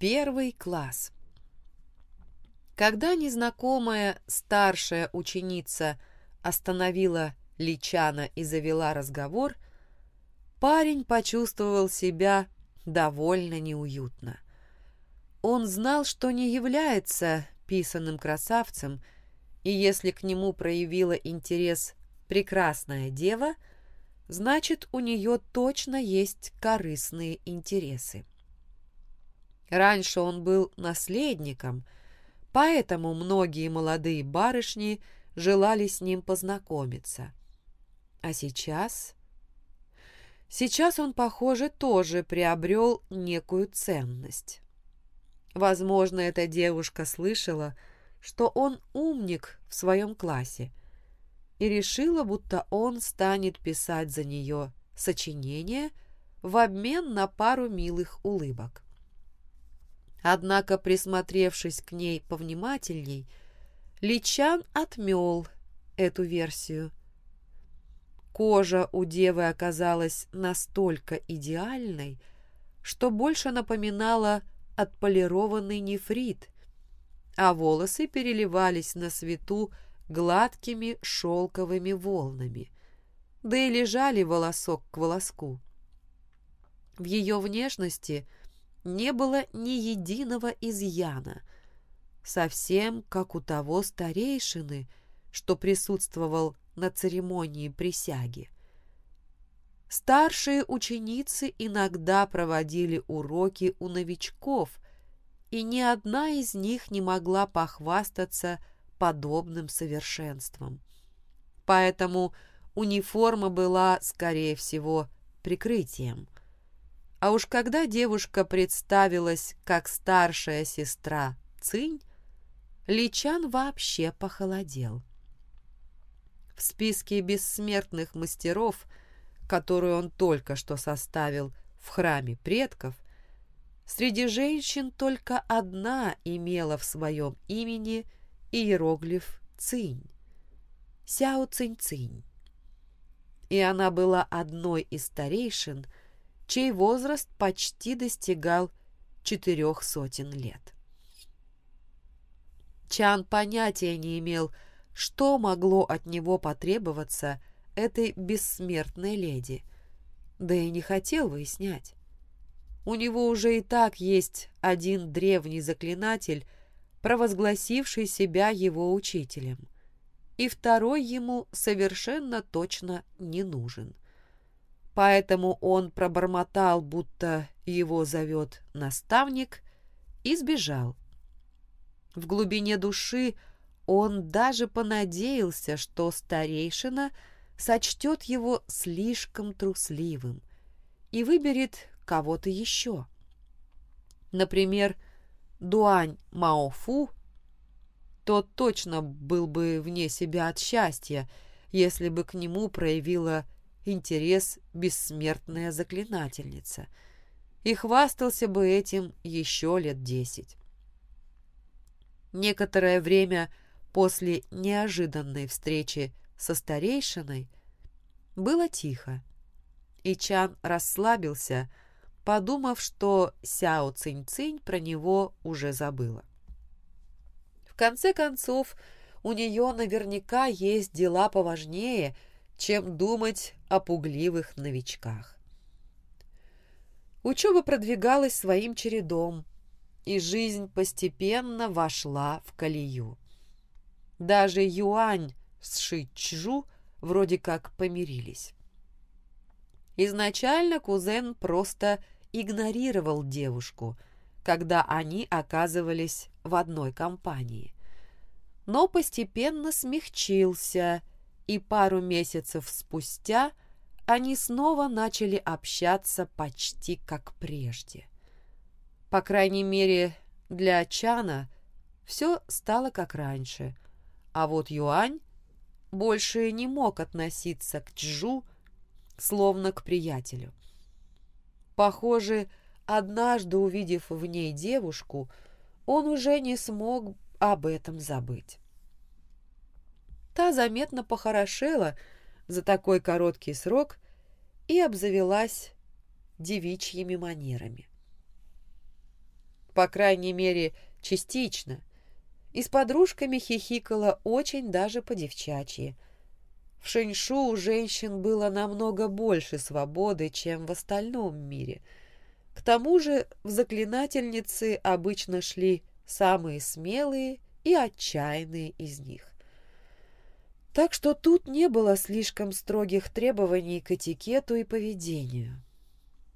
Первый класс. Когда незнакомая старшая ученица остановила Личана и завела разговор, парень почувствовал себя довольно неуютно. Он знал, что не является писанным красавцем, и если к нему проявила интерес прекрасная дева, значит, у нее точно есть корыстные интересы. Раньше он был наследником, поэтому многие молодые барышни желали с ним познакомиться. А сейчас... Сейчас он, похоже, тоже приобрел некую ценность. Возможно, эта девушка слышала, что он умник в своем классе и решила, будто он станет писать за нее сочинение в обмен на пару милых улыбок. Однако, присмотревшись к ней повнимательней, Личан отмел эту версию. Кожа у девы оказалась настолько идеальной, что больше напоминала отполированный нефрит, а волосы переливались на свету гладкими шелковыми волнами, да и лежали волосок к волоску. В ее внешности не было ни единого изъяна, совсем как у того старейшины, что присутствовал на церемонии присяги. Старшие ученицы иногда проводили уроки у новичков, и ни одна из них не могла похвастаться подобным совершенством. Поэтому униформа была, скорее всего, прикрытием. А уж когда девушка представилась как старшая сестра Цинь, Личан вообще похолодел. В списке бессмертных мастеров, которую он только что составил в храме предков, среди женщин только одна имела в своем имени иероглиф «Цинь» — Сяо Цинь-Цинь. И она была одной из старейшин, чей возраст почти достигал четырех сотен лет. Чан понятия не имел, что могло от него потребоваться этой бессмертной леди, да и не хотел выяснять. У него уже и так есть один древний заклинатель, провозгласивший себя его учителем, и второй ему совершенно точно не нужен. Поэтому он пробормотал, будто его зовет наставник, и сбежал. В глубине души он даже понадеялся, что старейшина сочтет его слишком трусливым и выберет кого-то еще. Например, Дуань Маофу, тот точно был бы вне себя от счастья, если бы к нему проявила интерес бессмертная заклинательница, и хвастался бы этим еще лет десять. Некоторое время после неожиданной встречи со старейшиной было тихо, и Чан расслабился, подумав, что Сяо Цинь-Цинь про него уже забыла. В конце концов, у нее наверняка есть дела поважнее, чем думать о пугливых новичках. Учеба продвигалась своим чередом, и жизнь постепенно вошла в колею. Даже Юань с Шичжу вроде как помирились. Изначально кузен просто игнорировал девушку, когда они оказывались в одной компании. Но постепенно смягчился, и пару месяцев спустя они снова начали общаться почти как прежде. По крайней мере, для Чана все стало как раньше, а вот Юань больше не мог относиться к Чжу словно к приятелю. Похоже, однажды увидев в ней девушку, он уже не смог об этом забыть. Та заметно похорошела за такой короткий срок и обзавелась девичьими манерами. по крайней мере, частично, и с подружками хихикала очень даже по-девчачьи. В Шэньшу у женщин было намного больше свободы, чем в остальном мире. К тому же в заклинательницы обычно шли самые смелые и отчаянные из них. Так что тут не было слишком строгих требований к этикету и поведению.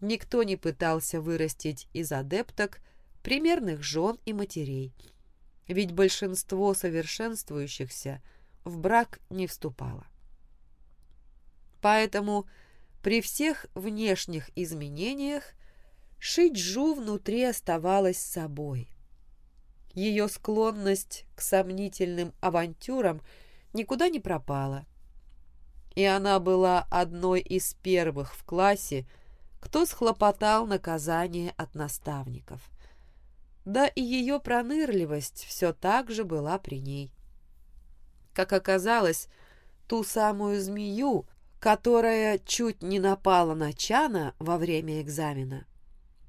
Никто не пытался вырастить из адепток примерных жен и матерей, ведь большинство совершенствующихся в брак не вступало. Поэтому при всех внешних изменениях Шиджу внутри оставалась собой. Ее склонность к сомнительным авантюрам никуда не пропала. И она была одной из первых в классе, кто схлопотал наказание от наставников. Да и ее пронырливость все так же была при ней. Как оказалось, ту самую змею, которая чуть не напала на Чана во время экзамена,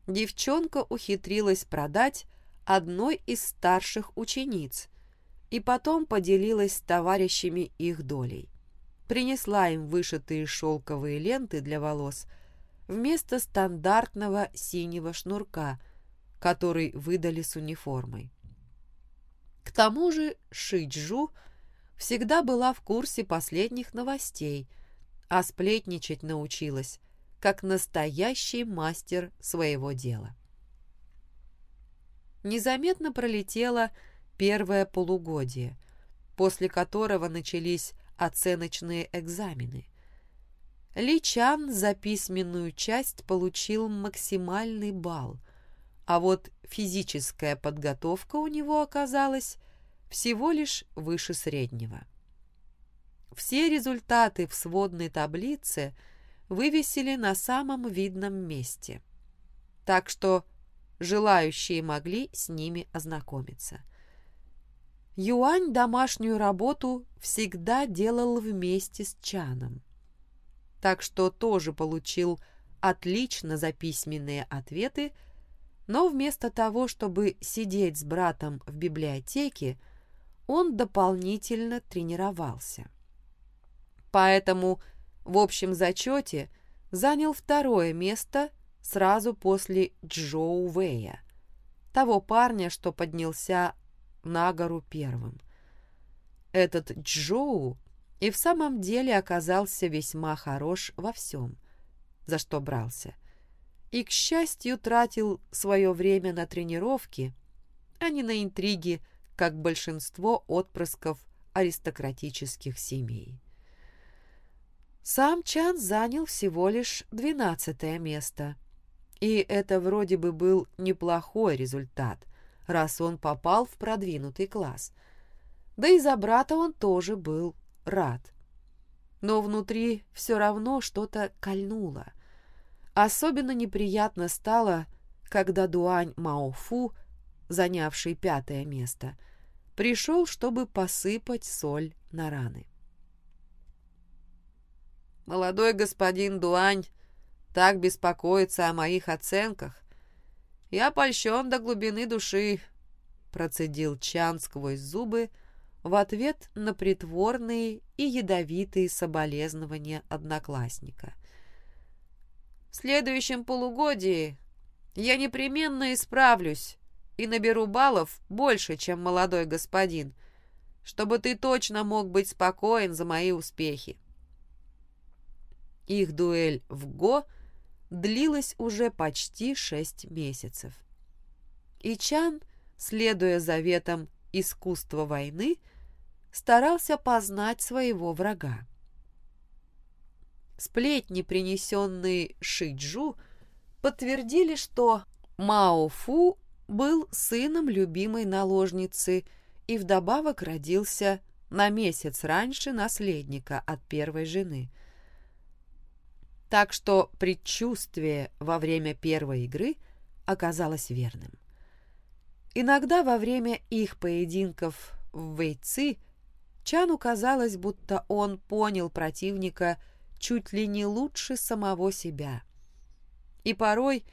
девчонка ухитрилась продать одной из старших учениц и потом поделилась с товарищами их долей. Принесла им вышитые шелковые ленты для волос вместо стандартного синего шнурка, который выдали с униформой. К тому же Шиджу всегда была в курсе последних новостей, а сплетничать научилась, как настоящий мастер своего дела. Незаметно пролетело первое полугодие, после которого начались оценочные экзамены. Ли Чан за письменную часть получил максимальный балл, а вот физическая подготовка у него оказалась всего лишь выше среднего. Все результаты в сводной таблице – вывесили на самом видном месте. Так что желающие могли с ними ознакомиться. Юань домашнюю работу всегда делал вместе с Чаном. Так что тоже получил отлично за ответы, но вместо того, чтобы сидеть с братом в библиотеке, он дополнительно тренировался. Поэтому в общем зачете занял второе место сразу после Джоу Вэя, того парня, что поднялся на гору первым. Этот Джоу и в самом деле оказался весьма хорош во всем, за что брался, и, к счастью, тратил свое время на тренировки, а не на интриги, как большинство отпрысков аристократических семей. Сам Чан занял всего лишь двенадцатое место. И это вроде бы был неплохой результат, раз он попал в продвинутый класс. Да и за брата он тоже был рад. Но внутри все равно что-то кольнуло. Особенно неприятно стало, когда Дуань Маофу, занявший пятое место, пришел, чтобы посыпать соль на раны. Молодой господин Дуань так беспокоится о моих оценках. Я польщен до глубины души, — процедил Чан сквозь зубы в ответ на притворные и ядовитые соболезнования одноклассника. В следующем полугодии я непременно исправлюсь и наберу баллов больше, чем молодой господин, чтобы ты точно мог быть спокоен за мои успехи. Их дуэль в Го длилась уже почти шесть месяцев. И Чан, следуя заветам искусства войны, старался познать своего врага. Сплетни, принесенные Шиджу, подтвердили, что Мао Фу был сыном любимой наложницы и вдобавок родился на месяц раньше наследника от первой жены – так что предчувствие во время первой игры оказалось верным. Иногда во время их поединков в Вейци Чану казалось, будто он понял противника чуть ли не лучше самого себя. И порой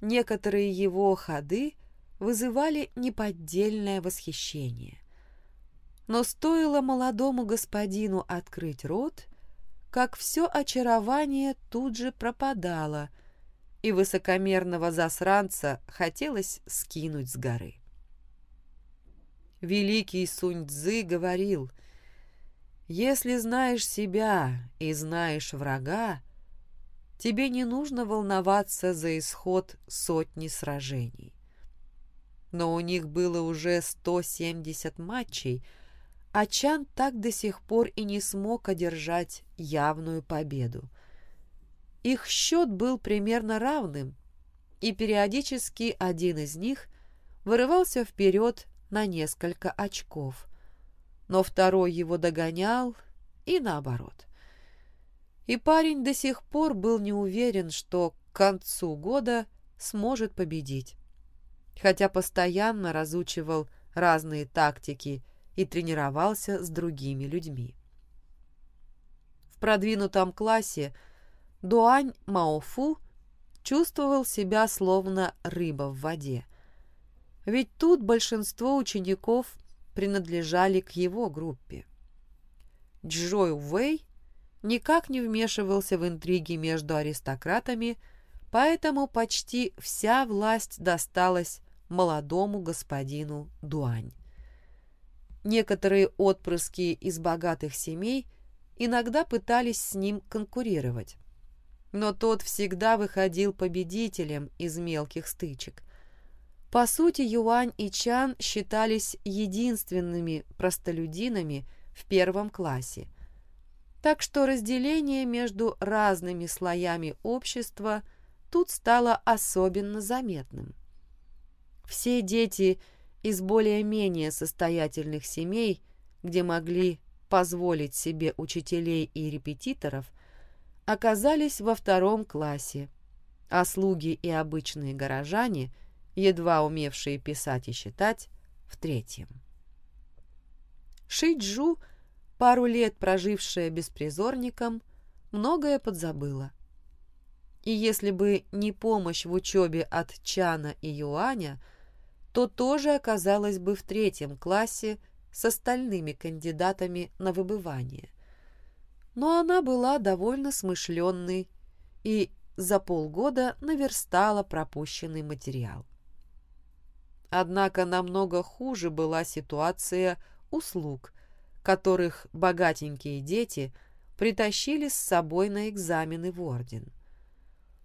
некоторые его ходы вызывали неподдельное восхищение. Но стоило молодому господину открыть рот, как все очарование тут же пропадало, и высокомерного засранца хотелось скинуть с горы. Великий Сунь-Дзы говорил, «Если знаешь себя и знаешь врага, тебе не нужно волноваться за исход сотни сражений». Но у них было уже 170 матчей – а Чан так до сих пор и не смог одержать явную победу. Их счет был примерно равным, и периодически один из них вырывался вперед на несколько очков, но второй его догонял и наоборот. И парень до сих пор был не уверен, что к концу года сможет победить, хотя постоянно разучивал разные тактики и тренировался с другими людьми. В продвинутом классе Дуань Маофу чувствовал себя словно рыба в воде. Ведь тут большинство учеников принадлежали к его группе. Джой Уэй никак не вмешивался в интриги между аристократами, поэтому почти вся власть досталась молодому господину Дуань. Некоторые отпрыски из богатых семей иногда пытались с ним конкурировать. Но тот всегда выходил победителем из мелких стычек. По сути, Юань и Чан считались единственными простолюдинами в первом классе. Так что разделение между разными слоями общества тут стало особенно заметным. Все дети – из более-менее состоятельных семей, где могли позволить себе учителей и репетиторов, оказались во втором классе, а слуги и обычные горожане, едва умевшие писать и считать, в третьем. Шиджу, пару лет прожившая беспризорником, многое подзабыла. И если бы не помощь в учебе от Чана и Юаня – то тоже оказалась бы в третьем классе с остальными кандидатами на выбывание. Но она была довольно смышленной и за полгода наверстала пропущенный материал. Однако намного хуже была ситуация услуг, которых богатенькие дети притащили с собой на экзамены в орден.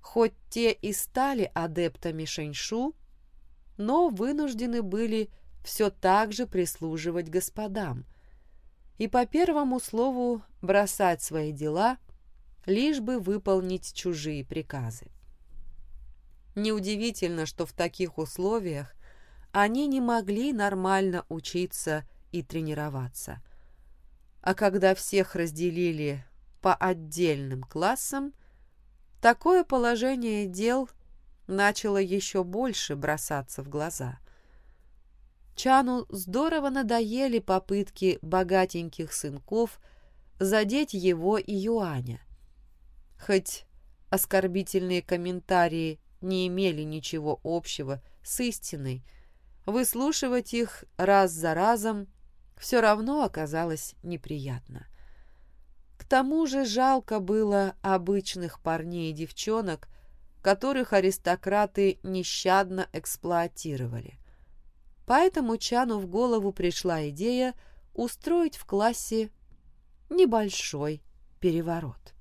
Хоть те и стали адептами Шэньшу, но вынуждены были все так же прислуживать господам и по первому слову бросать свои дела, лишь бы выполнить чужие приказы. Неудивительно, что в таких условиях они не могли нормально учиться и тренироваться. А когда всех разделили по отдельным классам, такое положение дел – начало еще больше бросаться в глаза. Чану здорово надоели попытки богатеньких сынков задеть его и Юаня. Хоть оскорбительные комментарии не имели ничего общего с истиной, выслушивать их раз за разом все равно оказалось неприятно. К тому же жалко было обычных парней и девчонок, которых аристократы нещадно эксплуатировали. Поэтому Чану в голову пришла идея устроить в классе небольшой переворот.